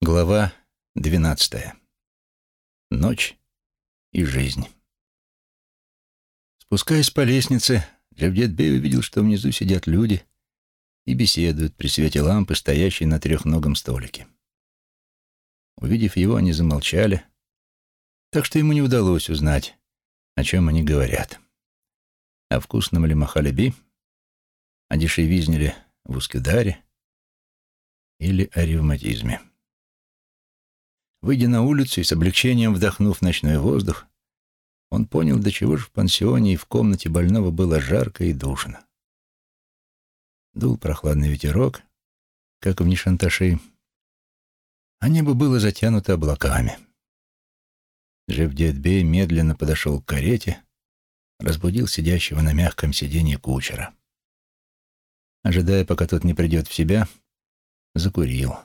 Глава двенадцатая. Ночь и жизнь. Спускаясь по лестнице, Джавдетбей увидел, что внизу сидят люди и беседуют при свете лампы, стоящей на трехногом столике. Увидев его, они замолчали, так что ему не удалось узнать, о чем они говорят. О вкусном ли махалеби, о дешевизне ли в Ускюдаре или о ревматизме. Выйдя на улицу и с облегчением вдохнув ночной воздух, он понял, до чего же в пансионе и в комнате больного было жарко и душно. Дул прохладный ветерок, как в Нишанташи, а небо было затянуто облаками. Жевдетбей медленно подошел к карете, разбудил сидящего на мягком сиденье кучера. Ожидая, пока тот не придет в себя, закурил.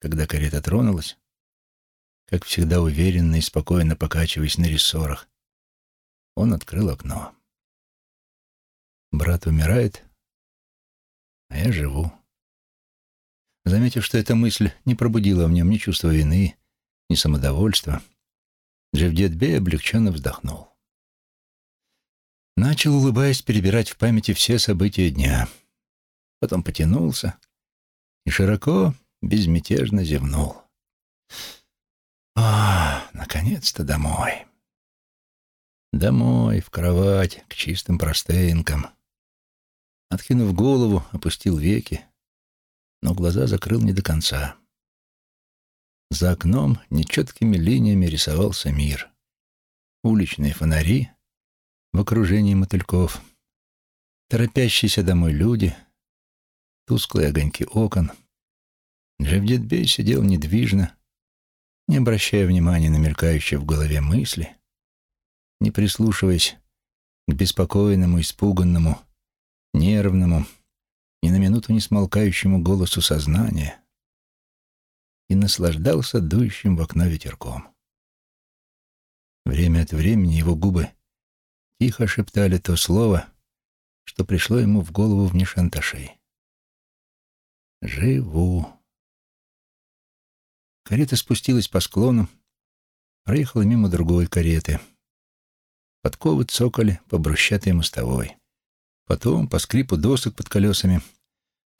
Когда карета тронулась, как всегда уверенно и спокойно покачиваясь на рессорах, он открыл окно. Брат умирает, а я живу. Заметив, что эта мысль не пробудила в нем ни чувства вины, ни самодовольства, Джевдетбей облегченно вздохнул. Начал, улыбаясь, перебирать в памяти все события дня. Потом потянулся и широко, безмятежно зевнул. А, наконец-то домой. Домой, в кровать, к чистым простынкам. Откинув голову, опустил веки, но глаза закрыл не до конца. За окном нечеткими линиями рисовался мир. Уличные фонари в окружении мотыльков, торопящиеся домой люди, тусклые огоньки окон. Джавдетбей сидел недвижно, не обращая внимания на мелькающие в голове мысли, не прислушиваясь к беспокойному, испуганному, нервному, ни на минуту не смолкающему голосу сознания, и наслаждался дующим в окно ветерком. Время от времени его губы тихо шептали то слово, что пришло ему в голову в Нишанташи. «Живу». Карета спустилась по склону, проехала мимо другой кареты. Подковы цокали по брусчатой мостовой. Потом, по скрипу досок под колесами,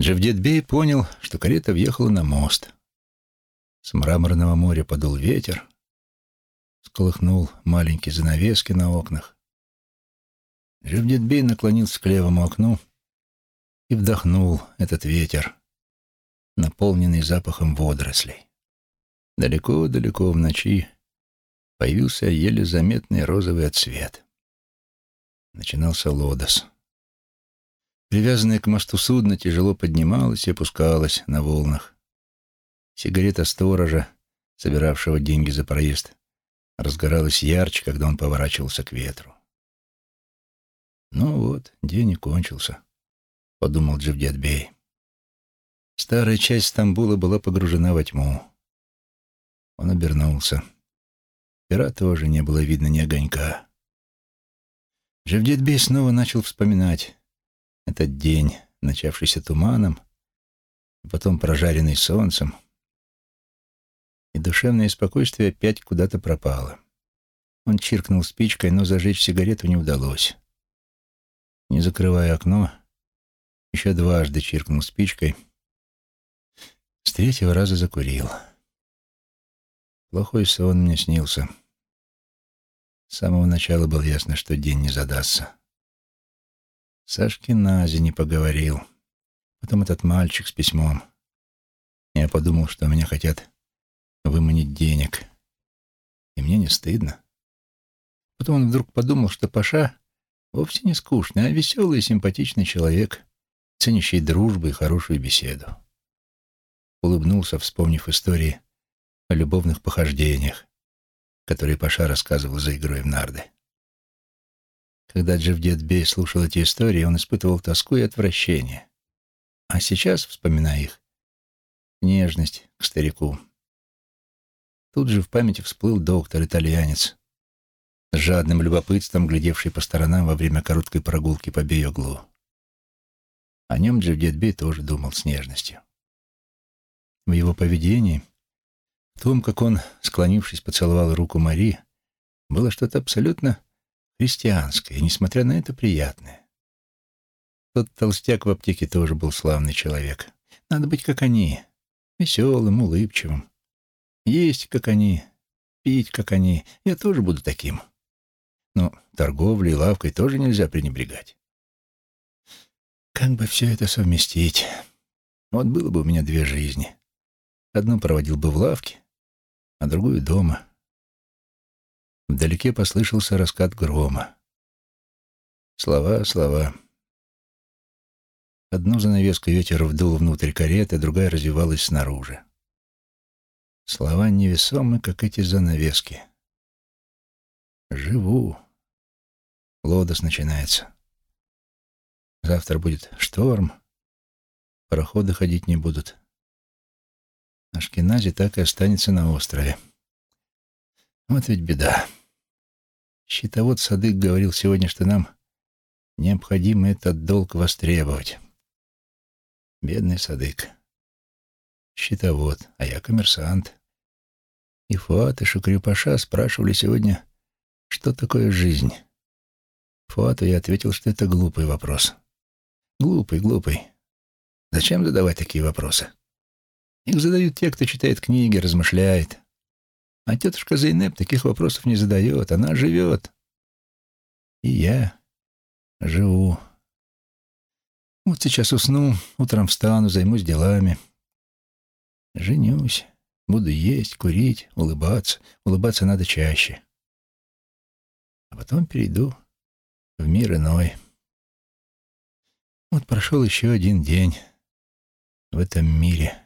Джавдетбей понял, что карета въехала на мост. С мраморного моря подул ветер, сколыхнул маленькие занавески на окнах. Джавдетбей наклонился к левому окну и вдохнул этот ветер, наполненный запахом водорослей. Далеко-далеко в ночи появился еле заметный розовый отсвет. Начинался лодос. Привязанное к мосту судно тяжело поднималось и опускалось на волнах. Сигарета сторожа, собиравшего деньги за проезд, разгоралась ярче, когда он поворачивался к ветру. «Ну вот, день и кончился», — подумал Джавдетбей. Старая часть Стамбула была погружена во тьму. Он обернулся. Пера тоже не было видно ни огонька. Жевдетбей снова начал вспоминать этот день, начавшийся туманом, и потом прожаренный солнцем. И душевное спокойствие опять куда-то пропало. Он чиркнул спичкой, но зажечь сигарету не удалось. Не закрывая окно, еще дважды чиркнул спичкой. С третьего раза закурил. Плохой сон мне снился. С самого начала было ясно, что день не задастся. Сашке Назе не поговорил. Потом этот мальчик с письмом. Я подумал, что меня хотят выманить денег. И мне не стыдно. Потом он вдруг подумал, что Паша вовсе не скучный, а веселый и симпатичный человек, ценящий дружбу и хорошую беседу. Улыбнулся, вспомнив истории о любовных похождениях, которые Паша рассказывал за игрой в нарды. Когда Джавдет Бей слушал эти истории, он испытывал тоску и отвращение. А сейчас, вспоминая их, нежность к старику. Тут же в памяти всплыл доктор-итальянец, с жадным любопытством глядевший по сторонам во время короткой прогулки по Бейоглу. О нем Джавдет Бей тоже думал с нежностью. В его поведении В том, как он, склонившись, поцеловал руку Мари, было что-то абсолютно христианское, и, несмотря на это, приятное. Тот толстяк в аптеке тоже был славный человек. Надо быть, как они, веселым, улыбчивым. Есть, как они, пить, как они. Я тоже буду таким. Но торговлей и лавкой тоже нельзя пренебрегать. Как бы все это совместить? Вот было бы у меня две жизни. Одну проводил бы в лавке, а другую дома. Вдалеке послышался раскат грома. Слова, слова. Одну занавеску ветер вдул внутрь кареты, другая развивалась снаружи. Слова невесомы, как эти занавески. Живу. Лодос начинается. Завтра будет шторм. Пароходы ходить не будут. Ашкенази так и останется на острове. Вот ведь беда. Щитовод Садык говорил сегодня, что нам необходимо этот долг востребовать. Бедный Садык. Щитовод, а я коммерсант. И Фуат, и Шукрипаша спрашивали сегодня, что такое жизнь. Фуату я ответил, что это глупый вопрос. Глупый, глупый. Зачем задавать такие вопросы? Их задают те, кто читает книги, размышляет. А тетушка Зейнеп таких вопросов не задает. Она живет. И я живу. Вот сейчас усну, утром встану, займусь делами. Женюсь. Буду есть, курить, улыбаться. Улыбаться надо чаще. А потом перейду в мир иной. Вот прошел еще один день в этом мире.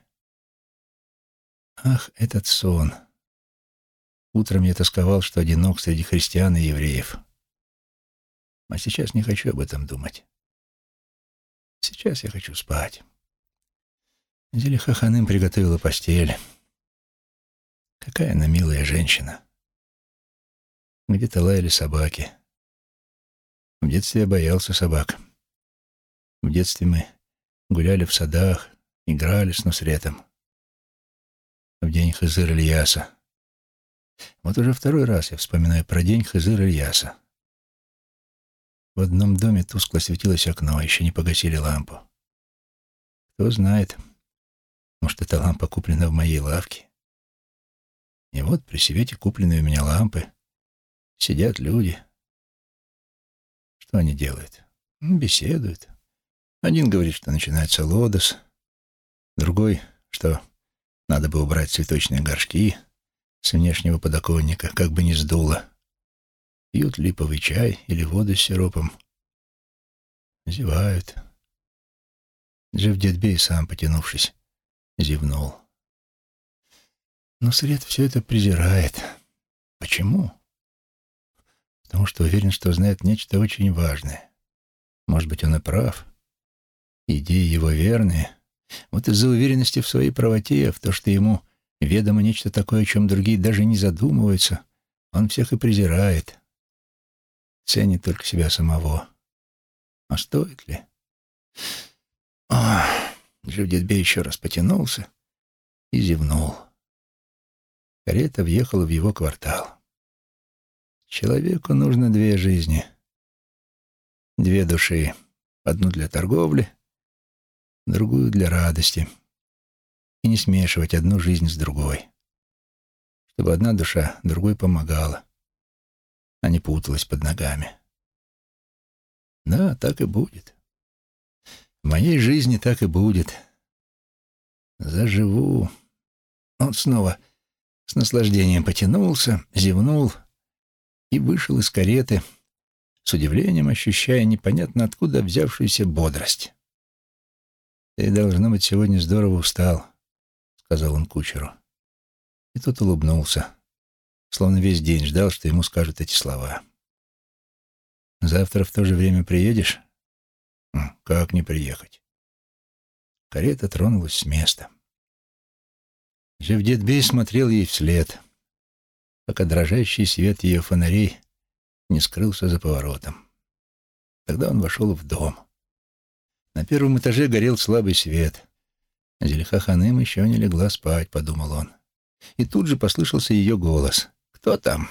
Ах, этот сон. Утром я тосковал, что одинок среди христиан и евреев. А сейчас не хочу об этом думать. Сейчас я хочу спать. Зелиха Ханым приготовила постель. Какая она милая женщина. Где-то лаяли собаки. В детстве я боялся собак. В детстве мы гуляли в садах, играли с Нусретом. В день Хызыр Ильяса. Вот уже второй раз я вспоминаю про день Хызыр Ильяса. В одном доме тускло светилось окно, еще не погасили лампу. Кто знает, может, эта лампа куплена в моей лавке. И вот при свете купленной у меня лампы сидят люди. Что они делают? Беседуют. Один говорит, что начинается лодос, другой, что надо бы убрать цветочные горшки с внешнего подоконника, как бы не сдуло. Пьют липовый чай или воду с сиропом. Зевают. Джефф Дедбей сам, потянувшись, зевнул. Но Сред все это презирает. Почему? Потому что уверен, что знает нечто очень важное. Может быть, он и прав. Идеи его верные. Вот из-за уверенности в своей правоте, в то, что ему ведомо нечто такое, о чем другие даже не задумываются, он всех и презирает. Ценит только себя самого. А стоит ли? Ох, Джавдетбей еще раз потянулся и зевнул. Карета въехала в его квартал. Человеку нужно две жизни, две души. Одну для торговли, другую для радости. И не смешивать одну жизнь с другой. Чтобы одна душа другой помогала, а не путалась под ногами. Да, так и будет. В моей жизни так и будет. Заживу. Он снова с наслаждением потянулся, зевнул и вышел из кареты, с удивлением ощущая непонятно откуда взявшуюся бодрость. «Ты, должно быть, сегодня здорово устал», — сказал он кучеру. И тот улыбнулся, словно весь день ждал, что ему скажут эти слова. «Завтра в то же время приедешь?» «Как не приехать?» Карета тронулась с места. Жевдетбей смотрел ей вслед, пока дрожащий свет ее фонарей не скрылся за поворотом. Тогда он вошел в дом. На первом этаже горел слабый свет. Зелиха Ханым еще не легла спать, подумал он. и тут же послышался ее голос. «Кто там?»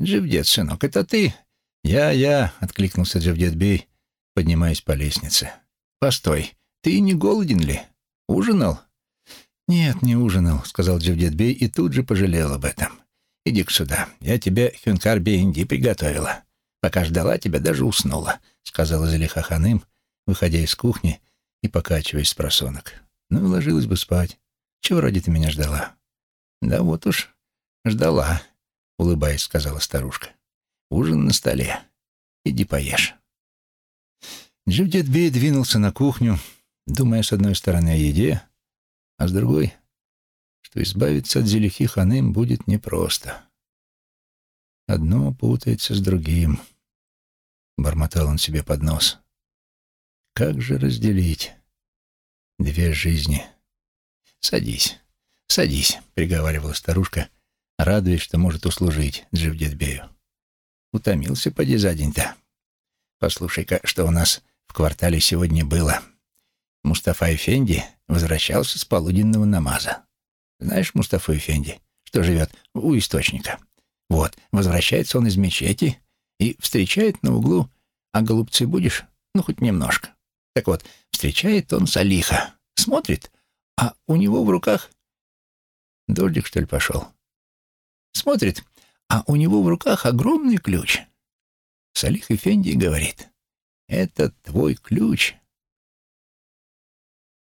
«Джевдет, сынок, это ты?» «Я, я», — откликнулся Джевдет Бей, поднимаясь по лестнице. «Постой, ты не голоден ли? Ужинал?» «Нет, не ужинал», — сказал Джевдет Бей и тут же пожалел об этом. «Иди-ка сюда, я тебе хюнкар бейнди приготовила. Пока ждала тебя, даже уснула», — сказала Залиха Ханым, выходя из кухни и покачиваясь с просонок. «Ну, ложилась бы спать. Чего ради ты меня ждала?» «Да вот уж, ждала», — улыбаясь, сказала старушка. «Ужин на столе. Иди поешь». Джевдет Бей двинулся на кухню, думая с одной стороны о еде, а с другой, что избавиться от Зелихи Ханым будет непросто. Одно путается с другим. Бормотал он себе под нос. Как же разделить две жизни? Садись, садись, приговаривала старушка, радуясь, что может услужить Дживдетбею. Утомился поди за день-то. Послушай-ка, что у нас в квартале сегодня было. Мустафа Эфенди возвращался с полуденного намаза. Знаешь Мустафу Эфенди, что живет у источника? Вот, возвращается он из мечети и встречает на углу, а голубцы будешь? Ну, хоть немножко. Так вот, встречает он Салиха, смотрит, а у него в руках... Дождик, что ли, пошел? Смотрит, а у него в руках огромный ключ. Салих Эфенди говорит, это твой ключ,